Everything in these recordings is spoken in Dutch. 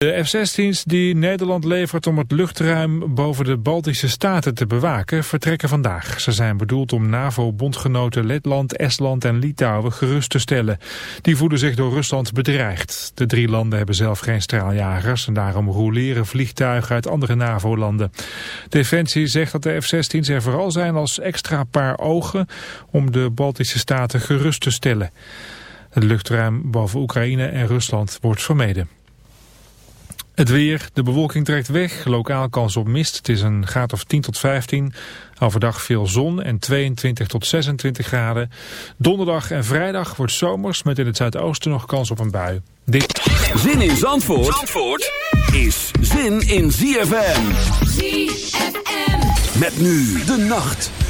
De F-16's die Nederland levert om het luchtruim boven de Baltische Staten te bewaken vertrekken vandaag. Ze zijn bedoeld om NAVO-bondgenoten Letland, Estland en Litouwen gerust te stellen. Die voelen zich door Rusland bedreigd. De drie landen hebben zelf geen straaljagers en daarom roleren vliegtuigen uit andere NAVO-landen. Defensie zegt dat de F-16's er vooral zijn als extra paar ogen om de Baltische Staten gerust te stellen. Het luchtruim boven Oekraïne en Rusland wordt vermeden. Het weer, de bewolking trekt weg, lokaal kans op mist. Het is een graad of 10 tot 15. Overdag veel zon en 22 tot 26 graden. Donderdag en vrijdag wordt zomers met in het zuidoosten nog kans op een bui. Dit... Zin in Zandvoort, Zandvoort is zin in ZFM. ZFM. Met nu de nacht.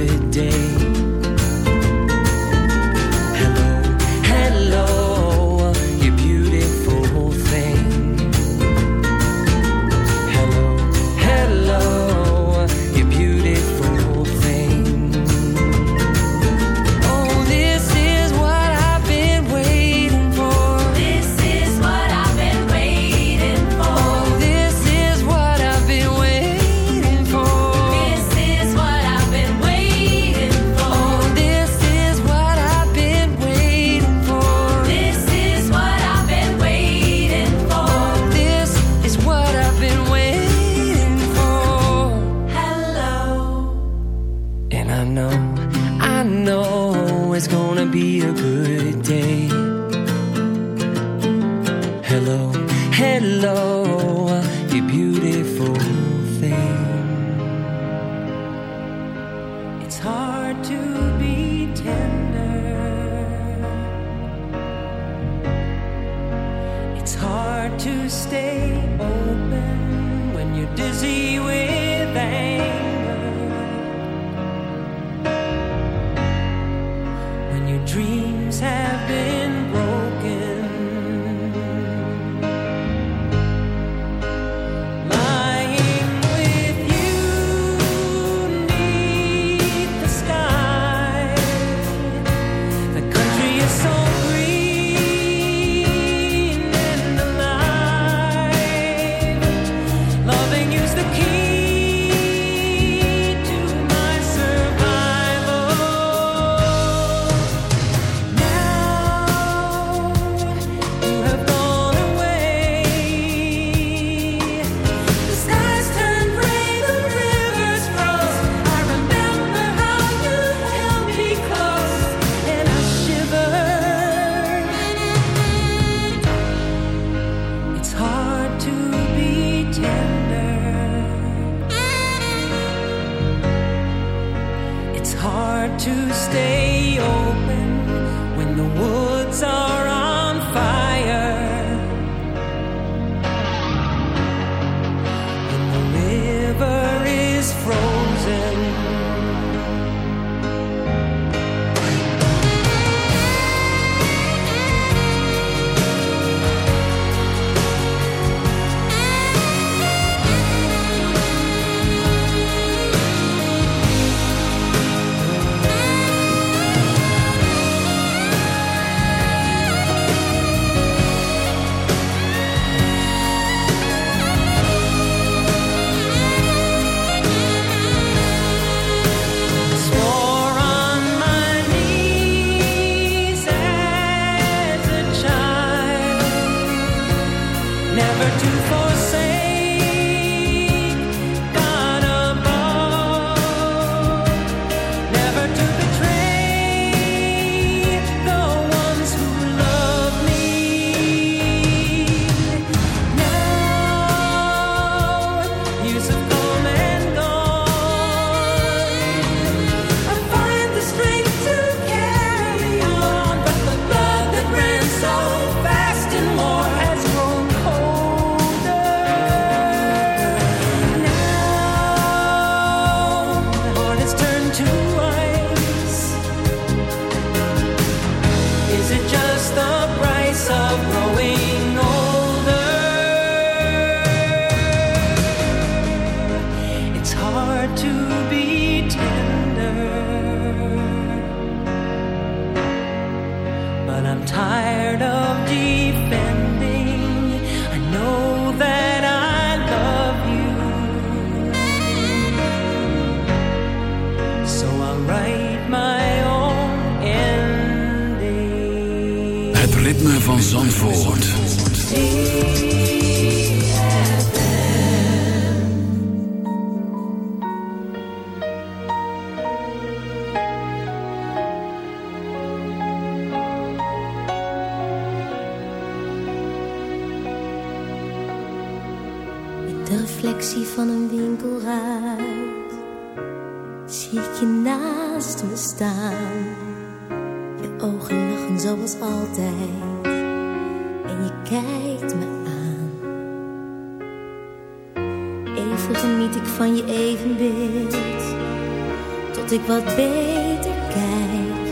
wat beter kijk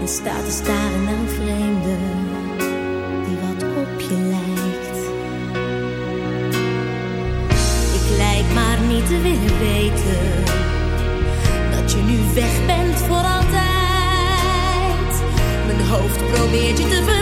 en sta te staren naar een vreemde die wat op je lijkt. Ik lijk maar niet te willen weten dat je nu weg bent voor altijd. Mijn hoofd probeert je te vergeten.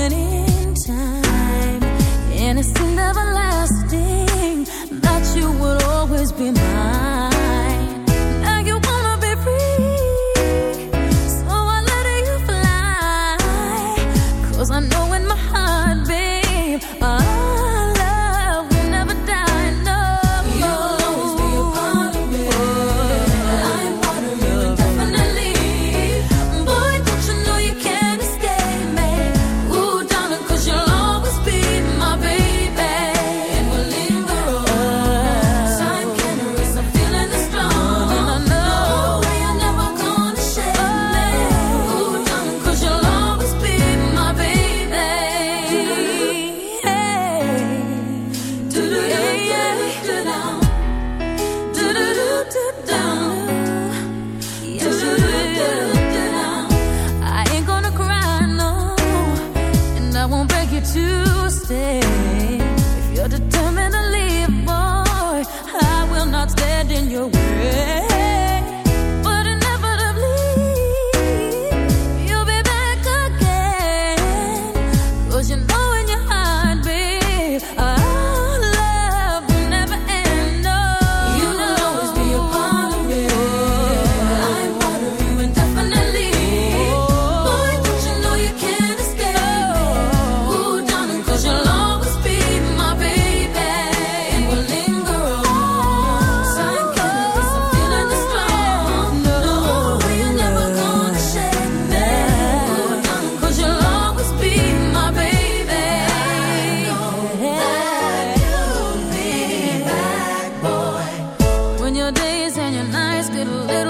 in time, innocent, everlasting, that you would always be mine. and your nights get a little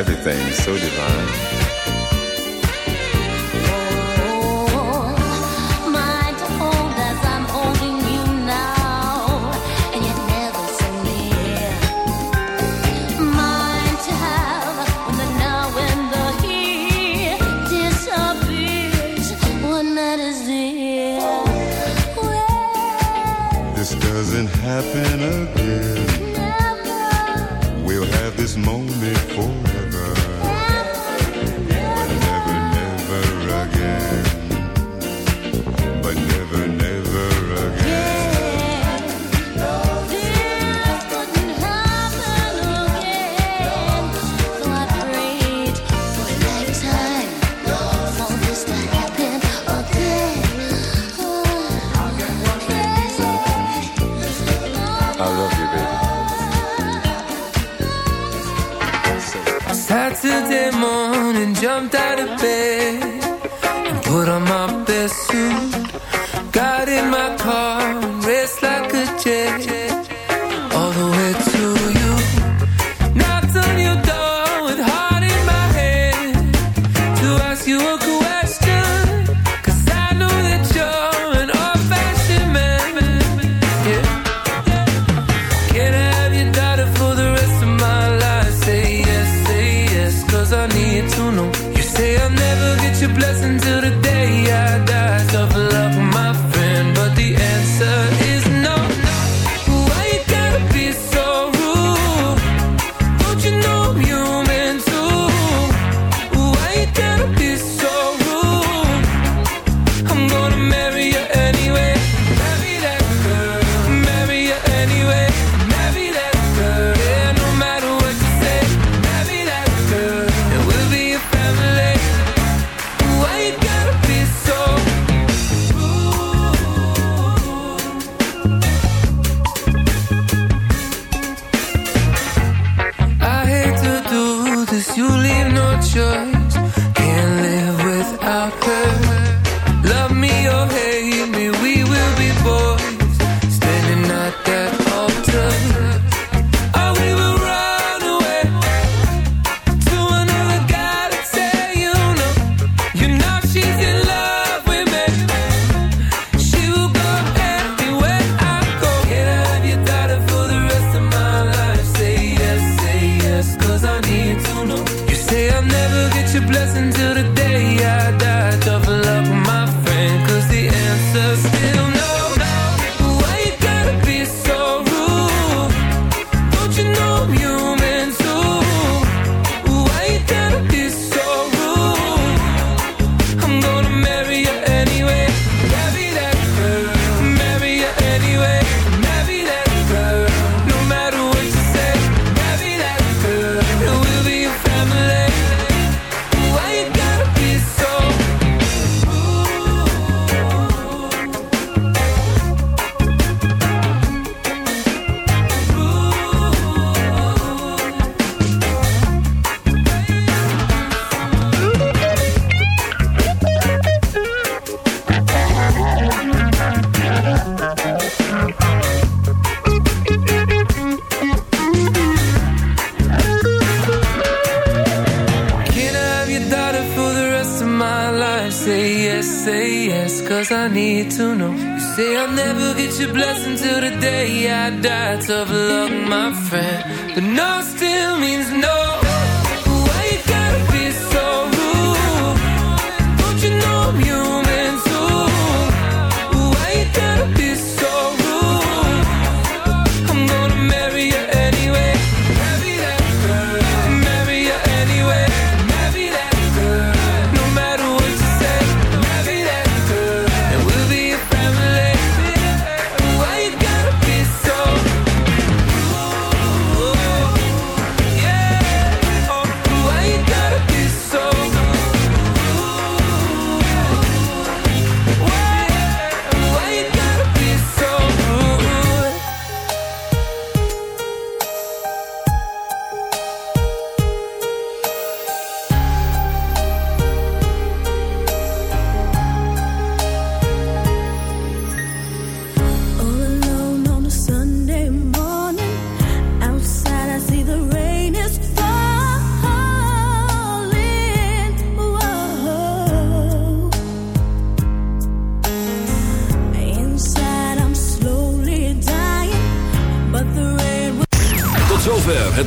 Everything is so divine. Got in my car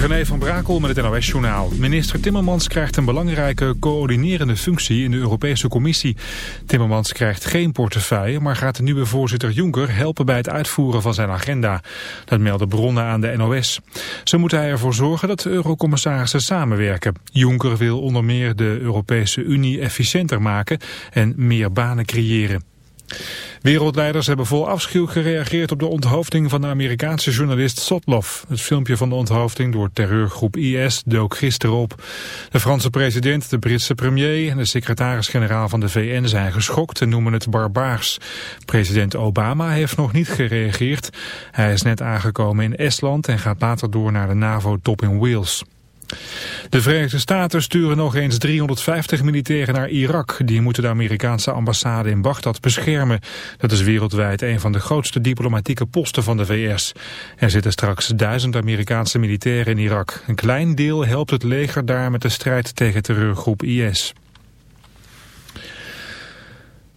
René van Brakel met het NOS-journaal. Minister Timmermans krijgt een belangrijke coördinerende functie in de Europese Commissie. Timmermans krijgt geen portefeuille, maar gaat de nieuwe voorzitter Juncker helpen bij het uitvoeren van zijn agenda. Dat melden bronnen aan de NOS. Zo moet hij ervoor zorgen dat de eurocommissarissen samenwerken. Juncker wil onder meer de Europese Unie efficiënter maken en meer banen creëren. Wereldleiders hebben vol afschuw gereageerd op de onthoofding van de Amerikaanse journalist Sotlov. Het filmpje van de onthoofding door terreurgroep IS dook gisteren op. De Franse president, de Britse premier en de secretaris-generaal van de VN zijn geschokt en noemen het barbaars. President Obama heeft nog niet gereageerd. Hij is net aangekomen in Estland en gaat later door naar de NAVO-top in Wales. De Verenigde Staten sturen nog eens 350 militairen naar Irak. Die moeten de Amerikaanse ambassade in Bagdad beschermen. Dat is wereldwijd een van de grootste diplomatieke posten van de VS. Er zitten straks duizend Amerikaanse militairen in Irak. Een klein deel helpt het leger daar met de strijd tegen terreurgroep IS.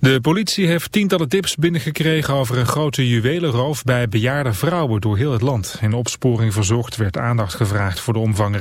De politie heeft tientallen tips binnengekregen over een grote juwelenroof bij bejaarde vrouwen door heel het land. In opsporing verzocht werd aandacht gevraagd voor de omvang